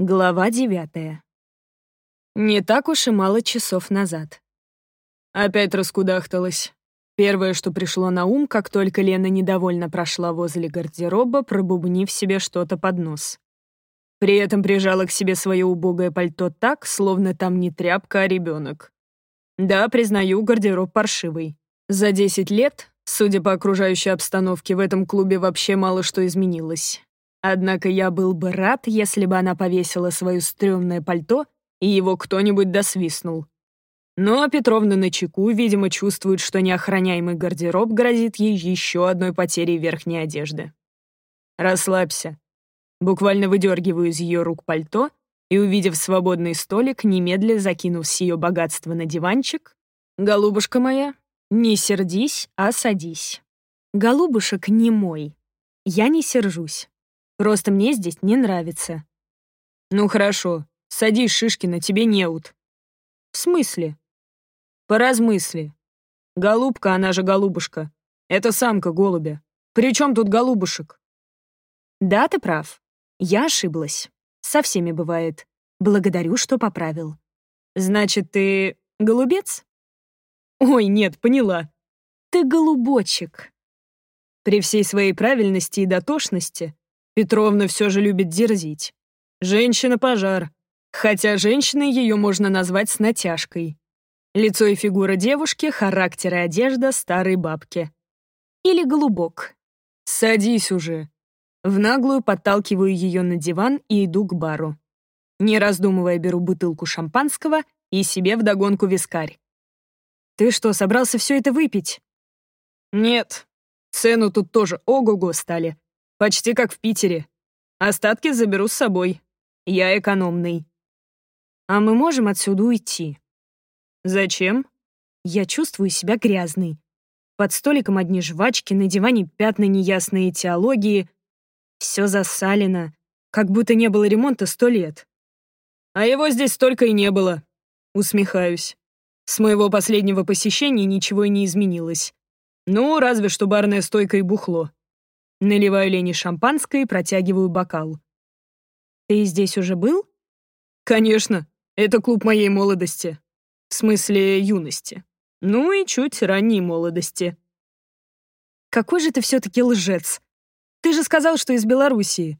Глава девятая. Не так уж и мало часов назад. Опять раскудахталась. Первое, что пришло на ум, как только Лена недовольно прошла возле гардероба, пробубнив себе что-то под нос. При этом прижала к себе свое убогое пальто так, словно там не тряпка, а ребенок. Да, признаю, гардероб паршивый. За 10 лет, судя по окружающей обстановке, в этом клубе вообще мало что изменилось. Однако я был бы рад, если бы она повесила свое стрёмное пальто, и его кто-нибудь досвистнул. Но Петровна на чеку, видимо, чувствует, что неохраняемый гардероб грозит ей еще одной потерей верхней одежды. «Расслабься». Буквально выдергиваю из ее рук пальто и, увидев свободный столик, немедля закинув с ее богатства на диванчик, «Голубушка моя, не сердись, а садись». «Голубушек не мой. Я не сержусь. Просто мне здесь не нравится». «Ну хорошо, садись, Шишкина, тебе неуд». «В смысле?» «Поразмысли. Голубка, она же голубушка. Это самка голубя. При чем тут голубушек?» «Да, ты прав. Я ошиблась. Со всеми бывает. Благодарю, что поправил. Значит, ты голубец?» «Ой, нет, поняла. Ты голубочек». При всей своей правильности и дотошности Петровна все же любит дерзить. Женщина-пожар. Хотя женщиной ее можно назвать с натяжкой. Лицо и фигура девушки, характер и одежда старой бабки. Или голубок. Садись уже. В наглую подталкиваю ее на диван и иду к бару. Не раздумывая, беру бутылку шампанского и себе вдогонку вискарь. «Ты что, собрался все это выпить?» «Нет. Цену тут тоже ого-го стали. Почти как в Питере. Остатки заберу с собой. Я экономный. А мы можем отсюда уйти? Зачем? Я чувствую себя грязной. Под столиком одни жвачки, на диване пятна неясной теологии. Все засалено, как будто не было ремонта сто лет. А его здесь столько и не было. Усмехаюсь. С моего последнего посещения ничего и не изменилось. Ну, разве что барная стойка и бухло. Наливаю Лене шампанское и протягиваю бокал. «Ты здесь уже был?» «Конечно. Это клуб моей молодости. В смысле, юности. Ну и чуть ранней молодости». «Какой же ты все-таки лжец! Ты же сказал, что из Белоруссии!»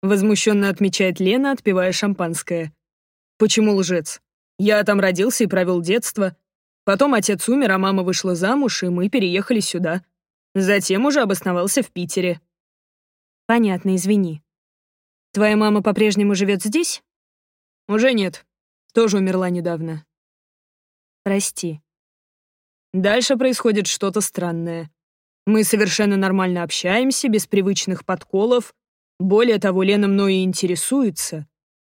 Возмущенно отмечает Лена, отпивая шампанское. «Почему лжец? Я там родился и провел детство. Потом отец умер, а мама вышла замуж, и мы переехали сюда. Затем уже обосновался в Питере. Понятно, извини. Твоя мама по-прежнему живет здесь? Уже нет. Тоже умерла недавно. Прости. Дальше происходит что-то странное. Мы совершенно нормально общаемся, без привычных подколов. Более того, Лена мною интересуется.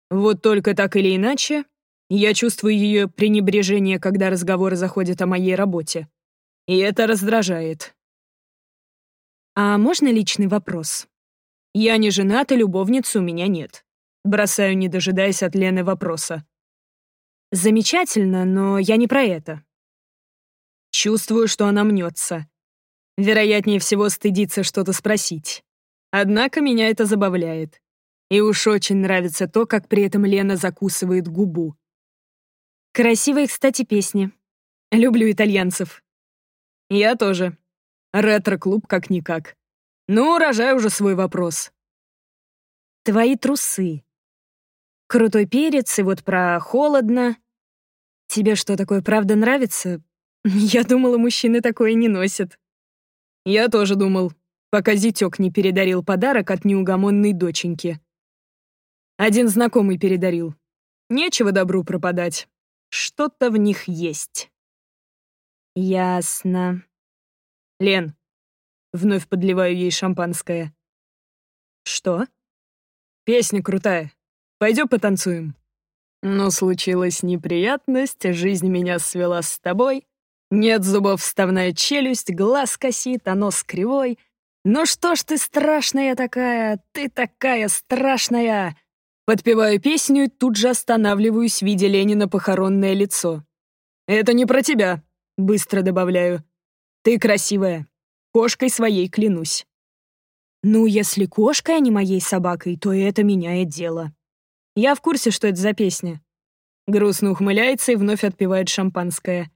Вот только так или иначе, я чувствую ее пренебрежение, когда разговоры заходят о моей работе. И это раздражает. «А можно личный вопрос?» «Я не женат, и любовницы у меня нет». Бросаю, не дожидаясь от Лены вопроса. «Замечательно, но я не про это». Чувствую, что она мнется. Вероятнее всего, стыдится что-то спросить. Однако меня это забавляет. И уж очень нравится то, как при этом Лена закусывает губу. Красивые, кстати, песни. Люблю итальянцев. Я тоже. Ретро-клуб как-никак. Ну, рожай уже свой вопрос. Твои трусы. Крутой перец, и вот про холодно. Тебе что, такое правда нравится? Я думала, мужчины такое не носят. Я тоже думал, пока зятёк не передарил подарок от неугомонной доченьки. Один знакомый передарил. Нечего добру пропадать. Что-то в них есть. Ясно. «Лен». Вновь подливаю ей шампанское. «Что?» «Песня крутая. Пойдем потанцуем». Но случилась неприятность, жизнь меня свела с тобой. Нет зубов вставная челюсть, глаз косит, а нос кривой. Ну что ж ты страшная такая, ты такая страшная. Подпеваю песню и тут же останавливаюсь, видя Ленина похоронное лицо. «Это не про тебя», — быстро добавляю. Ты красивая. Кошкой своей клянусь. Ну, если кошкой, а не моей собакой, то это меняет дело. Я в курсе, что это за песня». Грустно ухмыляется и вновь отпивает шампанское.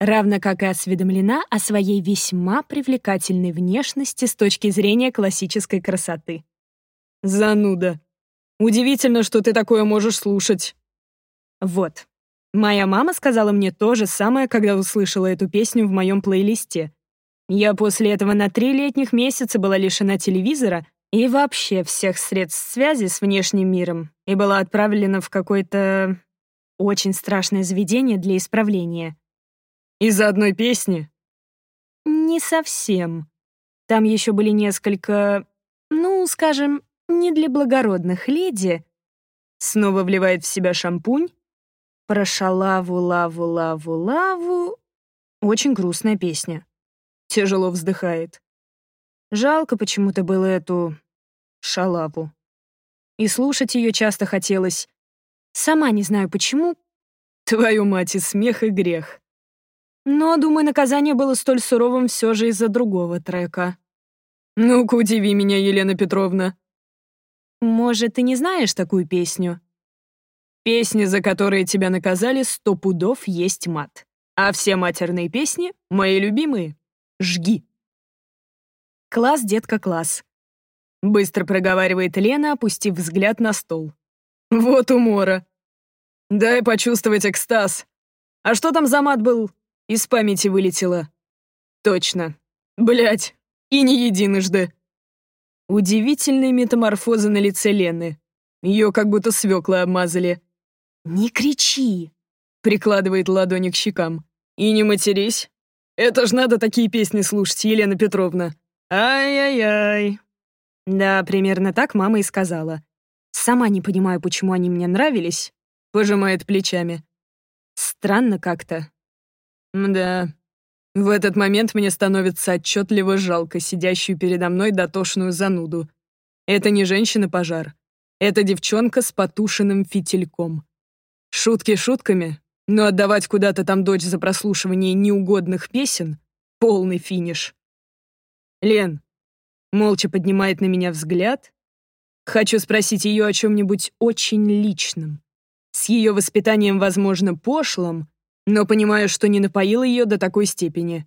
Равно как и осведомлена о своей весьма привлекательной внешности с точки зрения классической красоты. «Зануда. Удивительно, что ты такое можешь слушать». Вот. Моя мама сказала мне то же самое, когда услышала эту песню в моем плейлисте. Я после этого на три летних месяца была лишена телевизора и вообще всех средств связи с внешним миром и была отправлена в какое-то очень страшное заведение для исправления. Из-за одной песни? Не совсем. Там еще были несколько, ну, скажем, не для благородных леди. Снова вливает в себя шампунь. Про шалаву, лаву, лаву, лаву. Очень грустная песня. Тяжело вздыхает. Жалко почему-то было эту шалаву. И слушать ее часто хотелось. Сама не знаю почему. Твою мать, и смех, и грех. Но, думаю, наказание было столь суровым все же из-за другого трека. «Ну-ка, удиви меня, Елена Петровна». «Может, ты не знаешь такую песню?» «Песни, за которые тебя наказали, сто пудов есть мат. А все матерные песни — мои любимые. Жги». «Класс, детка, класс», — быстро проговаривает Лена, опустив взгляд на стол. «Вот умора. Дай почувствовать экстаз. А что там за мат был? Из памяти вылетело. Точно. Блять, и не единожды. Удивительные метаморфозы на лице Лены. Ее как будто свеклы обмазали. «Не кричи!» — прикладывает ладони к щекам. «И не матерись. Это ж надо такие песни слушать, Елена Петровна. Ай-яй-яй». Да, примерно так мама и сказала. Сама не понимаю, почему они мне нравились. Пожимает плечами. Странно как-то. Да. В этот момент мне становится отчетливо жалко сидящую передо мной дотошную зануду. Это не женщина-пожар. Это девчонка с потушенным фитильком. Шутки шутками, но отдавать куда-то там дочь за прослушивание неугодных песен — полный финиш. Лен молча поднимает на меня взгляд. Хочу спросить ее о чем-нибудь очень личном. С ее воспитанием, возможно, пошлым, но понимаю, что не напоил ее до такой степени.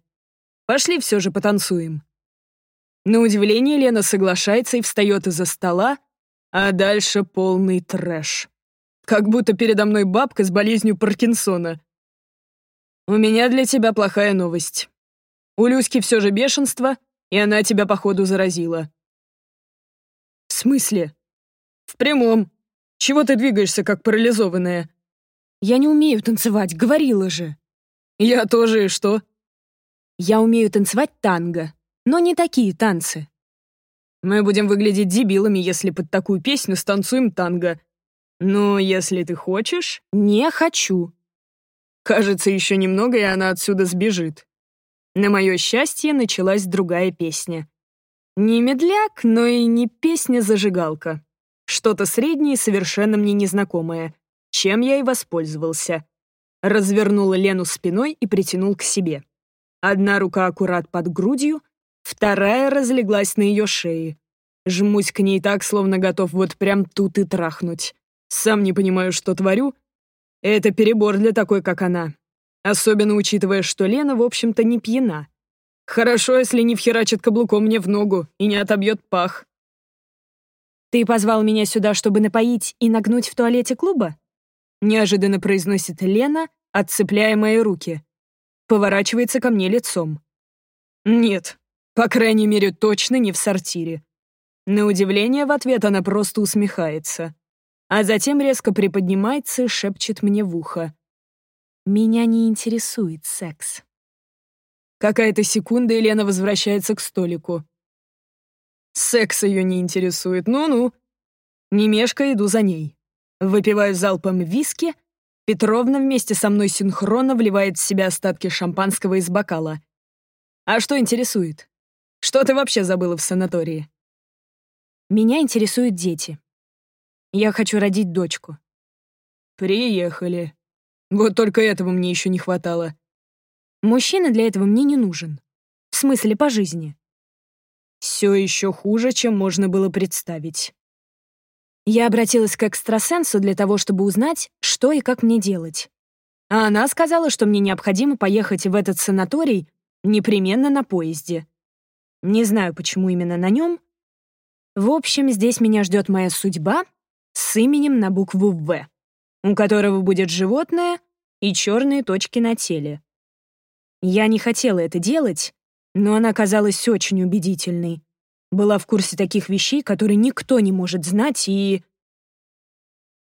Пошли все же потанцуем. На удивление Лена соглашается и встает из-за стола, а дальше полный трэш. Как будто передо мной бабка с болезнью Паркинсона. У меня для тебя плохая новость. У Люськи все же бешенство, и она тебя, походу, заразила. В смысле? В прямом. Чего ты двигаешься, как парализованная? Я не умею танцевать, говорила же. Я тоже, и что? Я умею танцевать танго, но не такие танцы. Мы будем выглядеть дебилами, если под такую песню станцуем танго. Но если ты хочешь... Не хочу. Кажется, еще немного, и она отсюда сбежит. На мое счастье, началась другая песня. Не медляк, но и не песня-зажигалка. Что-то среднее и совершенно мне незнакомое чем я и воспользовался. Развернул Лену спиной и притянул к себе. Одна рука аккурат под грудью, вторая разлеглась на ее шее. Жмусь к ней так, словно готов вот прям тут и трахнуть. Сам не понимаю, что творю. Это перебор для такой, как она. Особенно учитывая, что Лена, в общем-то, не пьяна. Хорошо, если не вхерачит каблуком мне в ногу и не отобьет пах. «Ты позвал меня сюда, чтобы напоить и нагнуть в туалете клуба?» Неожиданно произносит Лена, отцепляя мои руки. Поворачивается ко мне лицом. Нет, по крайней мере, точно не в сортире. На удивление в ответ она просто усмехается. А затем резко приподнимается и шепчет мне в ухо. «Меня не интересует секс». Какая-то секунда, и Лена возвращается к столику. Секс ее не интересует, ну-ну. Не мешка, иду за ней. Выпиваю залпом виски, Петровна вместе со мной синхронно вливает в себя остатки шампанского из бокала. А что интересует? Что ты вообще забыла в санатории? Меня интересуют дети. Я хочу родить дочку. Приехали. Вот только этого мне еще не хватало. Мужчина для этого мне не нужен. В смысле, по жизни. Все еще хуже, чем можно было представить. Я обратилась к экстрасенсу для того, чтобы узнать, что и как мне делать. А она сказала, что мне необходимо поехать в этот санаторий непременно на поезде. Не знаю, почему именно на нем. В общем, здесь меня ждет моя судьба с именем на букву «В», у которого будет животное и черные точки на теле. Я не хотела это делать, но она казалась очень убедительной. Была в курсе таких вещей, которые никто не может знать, и...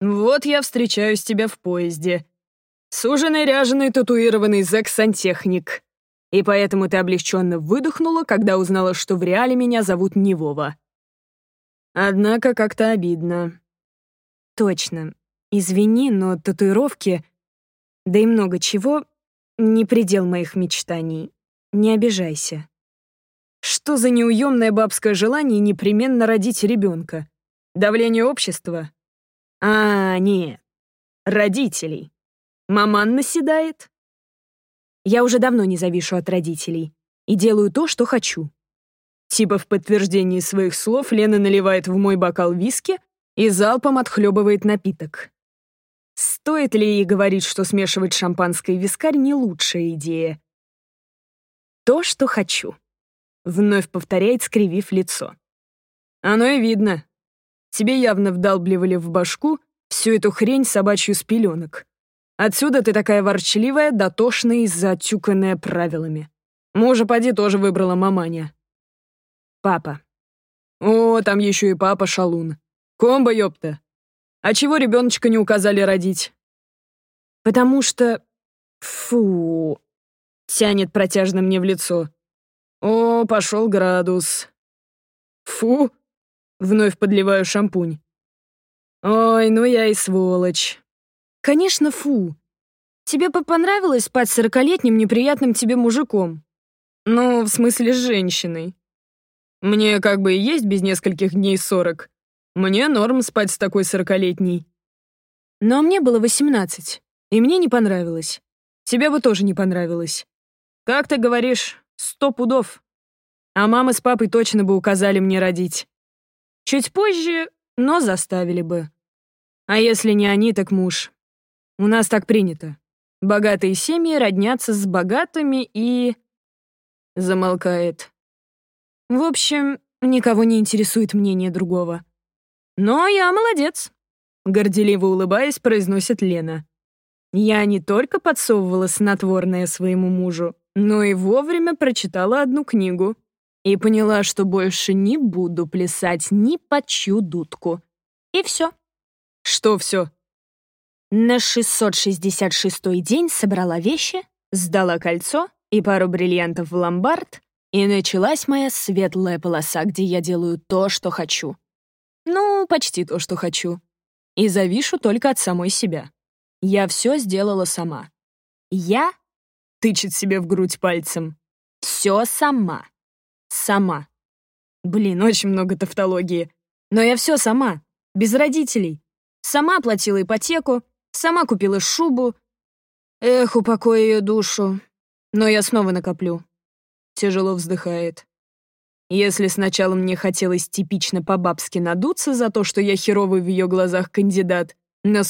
«Вот я встречаюсь тебя в поезде. Суженый, ряженый, татуированный зэк-сантехник. И поэтому ты облегченно выдохнула, когда узнала, что в реале меня зовут не Вова. Однако как-то обидно». «Точно. Извини, но татуировки, да и много чего, не предел моих мечтаний. Не обижайся. Что за неуемное бабское желание непременно родить ребенка? Давление общества? А, нет. Родителей. Маман наседает? Я уже давно не завишу от родителей и делаю то, что хочу. Типа в подтверждении своих слов Лена наливает в мой бокал виски и залпом отхлебывает напиток. Стоит ли ей говорить, что смешивать шампанское и вискарь не лучшая идея? То, что хочу. Вновь повторяет, скривив лицо. Оно и видно. Тебе явно вдалбливали в башку всю эту хрень собачью с пеленок. Отсюда ты такая ворчливая, дотошная и затюканная правилами. Мужа поди тоже выбрала маманя. Папа. О, там еще и папа шалун. Комбо, ёпта. А чего ребеночка не указали родить? Потому что... Фу. Тянет протяжно мне в лицо. О, пошел градус. Фу. Вновь подливаю шампунь. Ой, ну я и сволочь. Конечно, фу. Тебе бы понравилось спать с сорокалетним неприятным тебе мужиком? Ну, в смысле, с женщиной. Мне как бы и есть без нескольких дней сорок. Мне норм спать с такой сорокалетней. Но мне было восемнадцать, и мне не понравилось. Тебе бы тоже не понравилось. Как ты говоришь, сто пудов. А мама с папой точно бы указали мне родить. Чуть позже, но заставили бы. А если не они, так муж. У нас так принято. Богатые семьи роднятся с богатыми и... Замолкает. В общем, никого не интересует мнение другого. «Но я молодец», — горделиво улыбаясь, произносит Лена. «Я не только подсовывала снотворное своему мужу, но и вовремя прочитала одну книгу и поняла, что больше не буду плясать ни под чью дудку. И все». «Что все?» На 666-й день собрала вещи, сдала кольцо и пару бриллиантов в ломбард, и началась моя светлая полоса, где я делаю то, что хочу. Ну, почти то, что хочу. И завишу только от самой себя. Я все сделала сама. Я тычет себе в грудь пальцем. Все сама. Сама. Блин, очень много тавтологии. Но я все сама. Без родителей. Сама оплатила ипотеку, сама купила шубу. Эх, упокой ее душу. Но я снова накоплю. Тяжело вздыхает. Если сначала мне хотелось типично по-бабски надуться за то, что я херовый в ее глазах кандидат на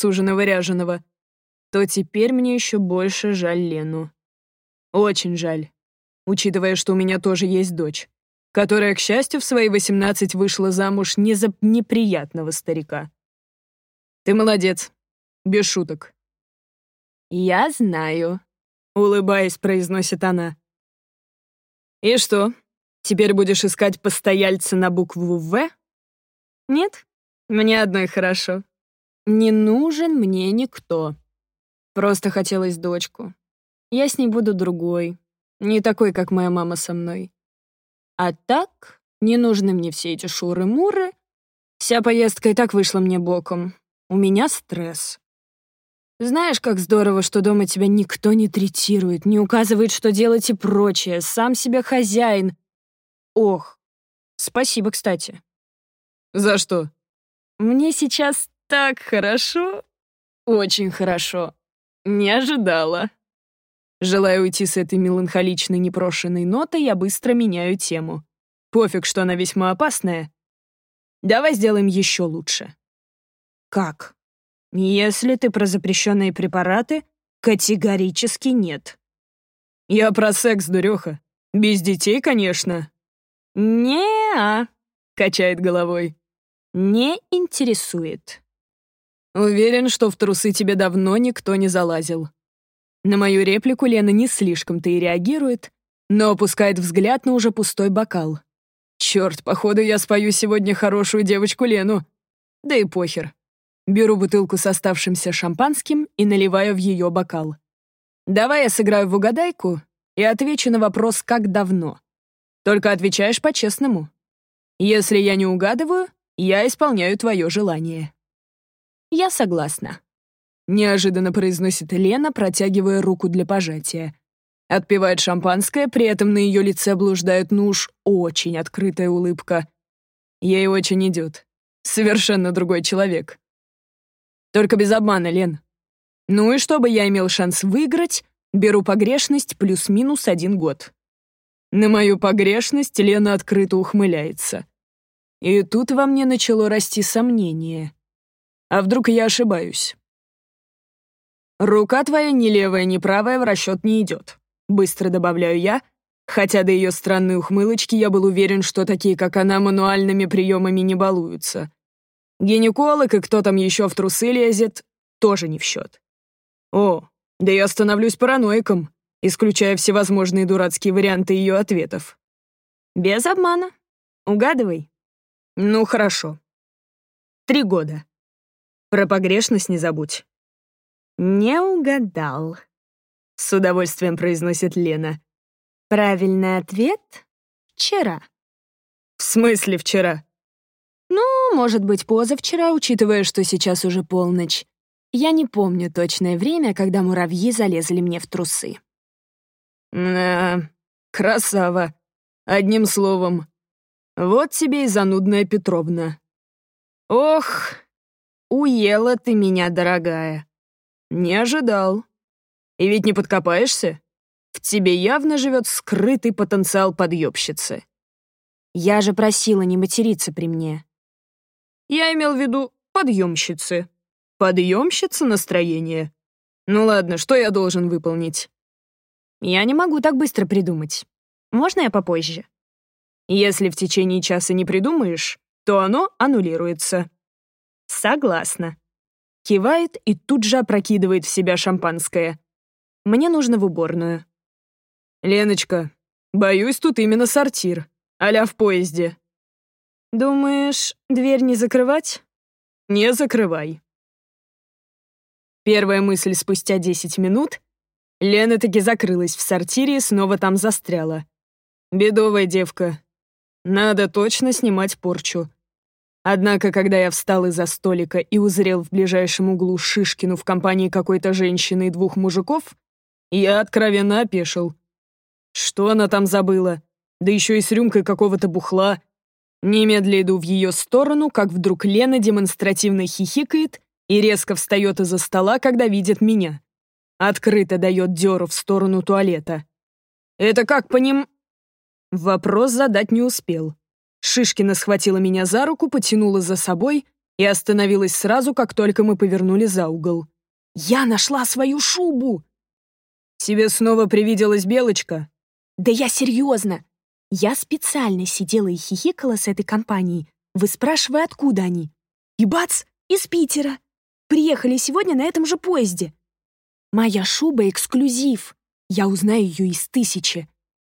ряженого, то теперь мне еще больше жаль Лену. Очень жаль, учитывая, что у меня тоже есть дочь, которая, к счастью, в свои 18 вышла замуж не за неприятного старика. Ты молодец, без шуток. «Я знаю», — улыбаясь, произносит она. «И что, Теперь будешь искать постояльца на букву «В»? Нет? Мне одной хорошо. Не нужен мне никто. Просто хотелось дочку. Я с ней буду другой. Не такой, как моя мама со мной. А так, не нужны мне все эти шуры-муры. Вся поездка и так вышла мне боком. У меня стресс. Знаешь, как здорово, что дома тебя никто не третирует, не указывает, что делать и прочее. Сам себя хозяин, Ох, спасибо, кстати. За что? Мне сейчас так хорошо. Очень хорошо. Не ожидала. Желая уйти с этой меланхоличной непрошенной нотой, я быстро меняю тему. Пофиг, что она весьма опасная. Давай сделаем еще лучше. Как? Если ты про запрещенные препараты, категорически нет. Я про секс, дуреха. Без детей, конечно. Не-а, качает головой. Не интересует. Уверен, что в трусы тебе давно никто не залазил. На мою реплику Лена не слишком-то и реагирует, но опускает взгляд на уже пустой бокал. Черт, походу, я спою сегодня хорошую девочку Лену. Да и похер. Беру бутылку с оставшимся шампанским и наливаю в ее бокал. Давай я сыграю в угадайку и отвечу на вопрос «как давно?». Только отвечаешь по-честному. Если я не угадываю, я исполняю твое желание. Я согласна. Неожиданно произносит Лена, протягивая руку для пожатия. Отпивает шампанское, при этом на ее лице блуждает ну уж очень открытая улыбка. Ей очень идет. Совершенно другой человек. Только без обмана, Лен. Ну и чтобы я имел шанс выиграть, беру погрешность плюс-минус один год. На мою погрешность Лена открыто ухмыляется. И тут во мне начало расти сомнение. А вдруг я ошибаюсь? «Рука твоя ни левая, ни правая в расчет не идет», — быстро добавляю я, хотя до ее странной ухмылочки я был уверен, что такие, как она, мануальными приемами не балуются. Гинеколог и кто там еще в трусы лезет, тоже не в счет. О, да я становлюсь параноиком, исключая всевозможные дурацкие варианты ее ответов. Без обмана. Угадывай. Ну, хорошо. Три года. Про погрешность не забудь. Не угадал. С удовольствием произносит Лена. Правильный ответ — вчера. В смысле вчера? Ну, может быть, позавчера, учитывая, что сейчас уже полночь. Я не помню точное время, когда муравьи залезли мне в трусы. Да, красава. Одним словом. Вот тебе и занудная Петровна. Ох, уела ты меня, дорогая. Не ожидал. И ведь не подкопаешься? В тебе явно живет скрытый потенциал подъебщицы. Я же просила не материться при мне. Я имел в виду подъемщицы. Подъемщица настроения. Ну ладно, что я должен выполнить? Я не могу так быстро придумать. Можно я попозже? Если в течение часа не придумаешь, то оно аннулируется. Согласна. Кивает и тут же опрокидывает в себя шампанское. Мне нужно в уборную. Леночка, боюсь, тут именно сортир. а в поезде. «Думаешь, дверь не закрывать?» «Не закрывай». Первая мысль спустя 10 минут — Лена таки закрылась в сортире и снова там застряла. Бедовая девка. Надо точно снимать порчу. Однако, когда я встал из-за столика и узрел в ближайшем углу Шишкину в компании какой-то женщины и двух мужиков, я откровенно опешил. Что она там забыла? Да еще и с рюмкой какого-то бухла. Немедля иду в ее сторону, как вдруг Лена демонстративно хихикает и резко встает из-за стола, когда видит меня. Открыто дает дёру в сторону туалета. «Это как по ним...» Вопрос задать не успел. Шишкина схватила меня за руку, потянула за собой и остановилась сразу, как только мы повернули за угол. «Я нашла свою шубу!» «Тебе снова привиделась белочка?» «Да я серьезно! Я специально сидела и хихикала с этой компанией, выспрашивая, откуда они. И бац, из Питера. Приехали сегодня на этом же поезде. Моя шуба — эксклюзив. Я узнаю ее из тысячи.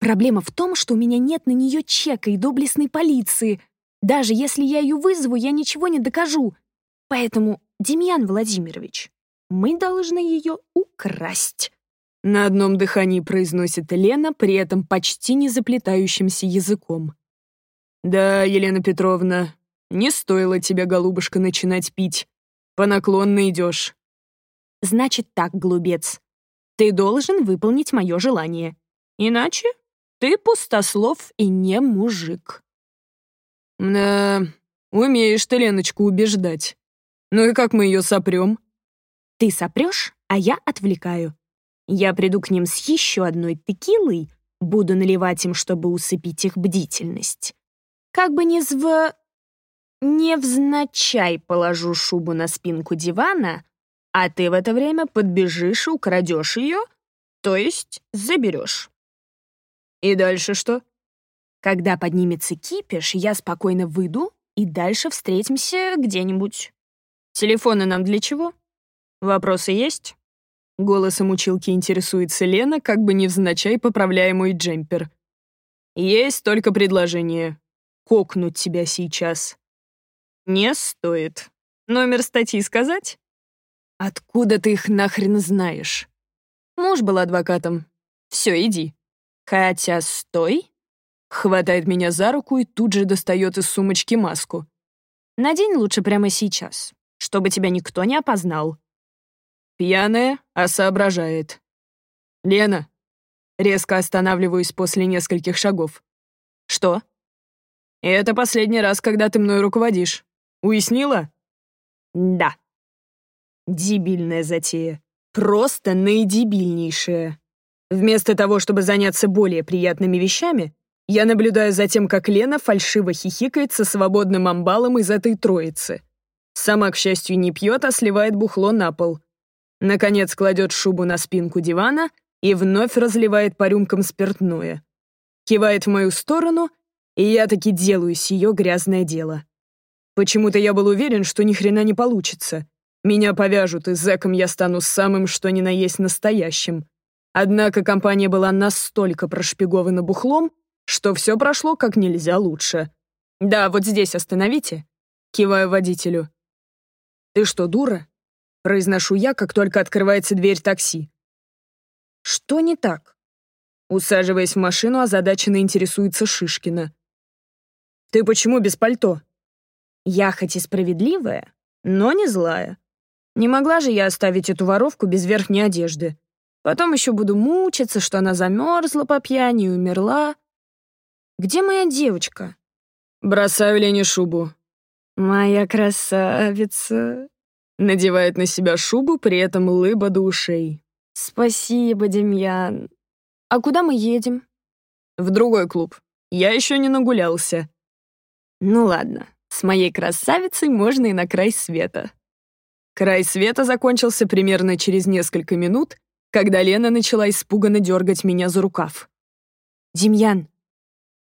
Проблема в том, что у меня нет на нее чека и доблестной полиции. Даже если я ее вызову, я ничего не докажу. Поэтому, Демьян Владимирович, мы должны ее украсть. На одном дыхании произносит Лена, при этом почти не заплетающимся языком. «Да, Елена Петровна, не стоило тебе, голубушка, начинать пить. По наклонной идешь». «Значит так, глубец. Ты должен выполнить мое желание. Иначе ты пустослов и не мужик». «Да, умеешь ты Леночку убеждать. Ну и как мы ее сопрем?» «Ты сопрешь, а я отвлекаю. Я приду к ним с еще одной текилой, буду наливать им, чтобы усыпить их бдительность. Как бы ни зв... невзначай положу шубу на спинку дивана, а ты в это время подбежишь и украдешь ее, то есть заберешь. И дальше что? Когда поднимется кипиш, я спокойно выйду и дальше встретимся где-нибудь. Телефоны нам для чего? Вопросы есть? Голосом училки интересуется Лена, как бы невзначай поправляя мой джемпер. Есть только предложение. Кокнуть тебя сейчас. Не стоит. Номер статьи сказать? Откуда ты их нахрен знаешь? Муж был адвокатом. Все, иди. Хотя стой. Хватает меня за руку и тут же достает из сумочки маску. Надень лучше прямо сейчас, чтобы тебя никто не опознал. Пьяная, а соображает. Лена. Резко останавливаюсь после нескольких шагов. Что? Это последний раз, когда ты мной руководишь. Уяснила? Да. Дебильная затея. Просто наидебильнейшая. Вместо того, чтобы заняться более приятными вещами, я наблюдаю за тем, как Лена фальшиво хихикает со свободным амбалом из этой троицы. Сама, к счастью, не пьет, а сливает бухло на пол. Наконец кладет шубу на спинку дивана и вновь разливает по рюмкам спиртное. Кивает в мою сторону, и я таки делаю с ее грязное дело. Почему-то я был уверен, что ни хрена не получится. Меня повяжут, и зэком я стану самым что ни на есть настоящим. Однако компания была настолько прошпигована бухлом, что все прошло как нельзя лучше. «Да, вот здесь остановите», — киваю водителю. «Ты что, дура?» — произношу я, как только открывается дверь такси. «Что не так?» Усаживаясь в машину, озадаченно интересуется Шишкина. «Ты почему без пальто?» Я хоть и справедливая, но не злая. Не могла же я оставить эту воровку без верхней одежды. Потом еще буду мучиться, что она замерзла по пьяни и умерла. Где моя девочка? Бросаю Лене шубу. Моя красавица. Надевает на себя шубу, при этом улыба до ушей. Спасибо, Демьян. А куда мы едем? В другой клуб. Я еще не нагулялся. Ну ладно, с моей красавицей можно и на край света. Край света закончился примерно через несколько минут, когда Лена начала испуганно дергать меня за рукав. «Демьян».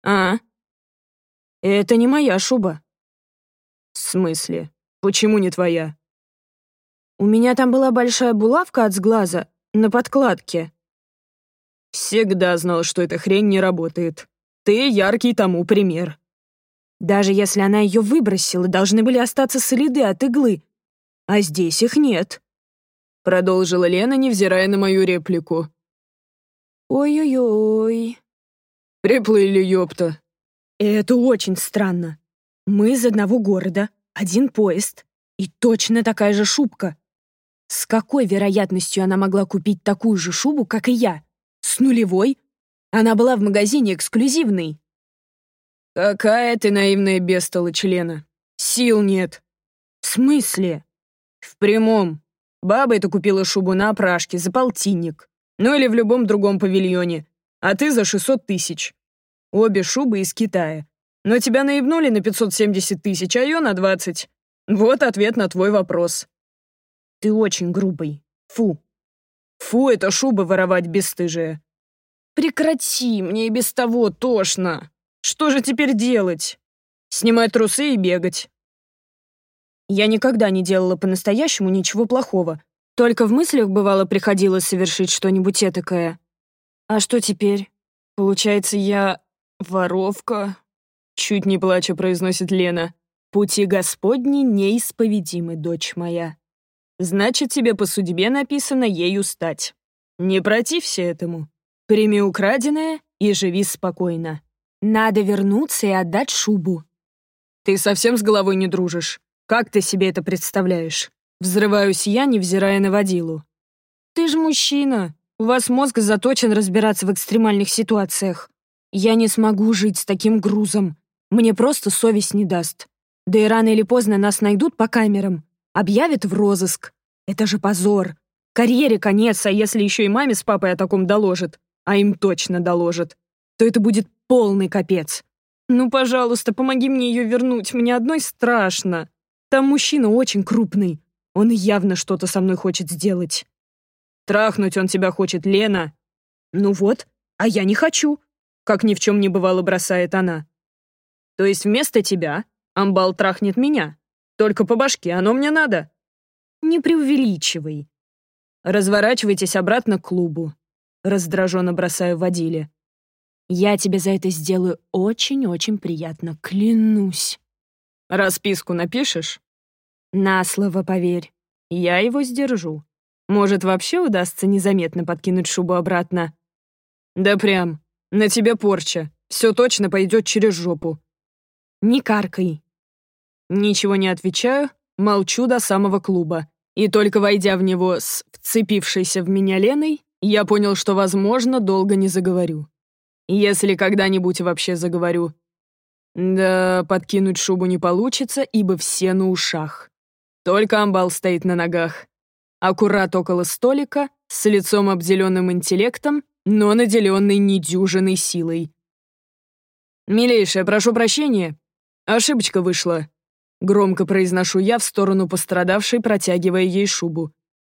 «А?» «Это не моя шуба». «В смысле? Почему не твоя?» «У меня там была большая булавка от сглаза на подкладке». «Всегда знал, что эта хрень не работает. Ты яркий тому пример». Даже если она ее выбросила, должны были остаться следы от иглы. А здесь их нет. Продолжила Лена, невзирая на мою реплику. Ой-ой-ой. Приплыли, ёпта. Это очень странно. Мы из одного города, один поезд и точно такая же шубка. С какой вероятностью она могла купить такую же шубу, как и я? С нулевой? Она была в магазине эксклюзивной. «Какая ты наивная бестолочь, Лена. Сил нет». «В смысле?» «В прямом. Баба это купила шубу на опрашке за полтинник. Ну или в любом другом павильоне. А ты за 600 тысяч. Обе шубы из Китая. Но тебя наебнули на 570 тысяч, а ее на 20. Вот ответ на твой вопрос». «Ты очень грубый. Фу». «Фу, это шуба воровать бесстыжая». «Прекрати, мне и без того тошно». Что же теперь делать? Снимать трусы и бегать. Я никогда не делала по-настоящему ничего плохого. Только в мыслях, бывало, приходилось совершить что-нибудь этакое. А что теперь? Получается, я воровка? Чуть не плача произносит Лена. Пути Господни неисповедимы, дочь моя. Значит, тебе по судьбе написано ею стать. Не протився этому. Прими украденное и живи спокойно. Надо вернуться и отдать шубу. Ты совсем с головой не дружишь? Как ты себе это представляешь? Взрываюсь я, невзирая на водилу. Ты же мужчина. У вас мозг заточен разбираться в экстремальных ситуациях. Я не смогу жить с таким грузом. Мне просто совесть не даст. Да и рано или поздно нас найдут по камерам. Объявят в розыск. Это же позор. Карьере конец, а если еще и маме с папой о таком доложат, а им точно доложат, то это будет полный капец. «Ну, пожалуйста, помоги мне ее вернуть, мне одной страшно. Там мужчина очень крупный, он явно что-то со мной хочет сделать». «Трахнуть он тебя хочет, Лена». «Ну вот, а я не хочу», — как ни в чем не бывало бросает она. «То есть вместо тебя Амбал трахнет меня? Только по башке, оно мне надо?» «Не преувеличивай». «Разворачивайтесь обратно к клубу», — раздраженно бросаю водиле. Я тебе за это сделаю очень-очень приятно, клянусь. Расписку напишешь? На слово поверь. Я его сдержу. Может, вообще удастся незаметно подкинуть шубу обратно? Да прям, на тебе порча. Все точно пойдет через жопу. Не каркай. Ничего не отвечаю, молчу до самого клуба. И только войдя в него с вцепившейся в меня Леной, я понял, что, возможно, долго не заговорю. Если когда-нибудь вообще заговорю. Да, подкинуть шубу не получится, ибо все на ушах. Только амбал стоит на ногах. Аккурат около столика, с лицом обделенным интеллектом, но наделенный недюжиной силой. «Милейшая, прошу прощения. Ошибочка вышла». Громко произношу я в сторону пострадавшей, протягивая ей шубу.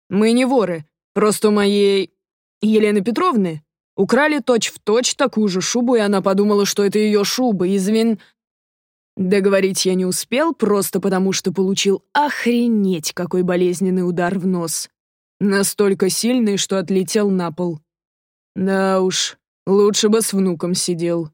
«Мы не воры, просто моей... Елены Петровны Украли точь-в-точь точь такую же шубу, и она подумала, что это ее шуба, извин... Договорить я не успел, просто потому что получил охренеть какой болезненный удар в нос. Настолько сильный, что отлетел на пол. Да уж, лучше бы с внуком сидел.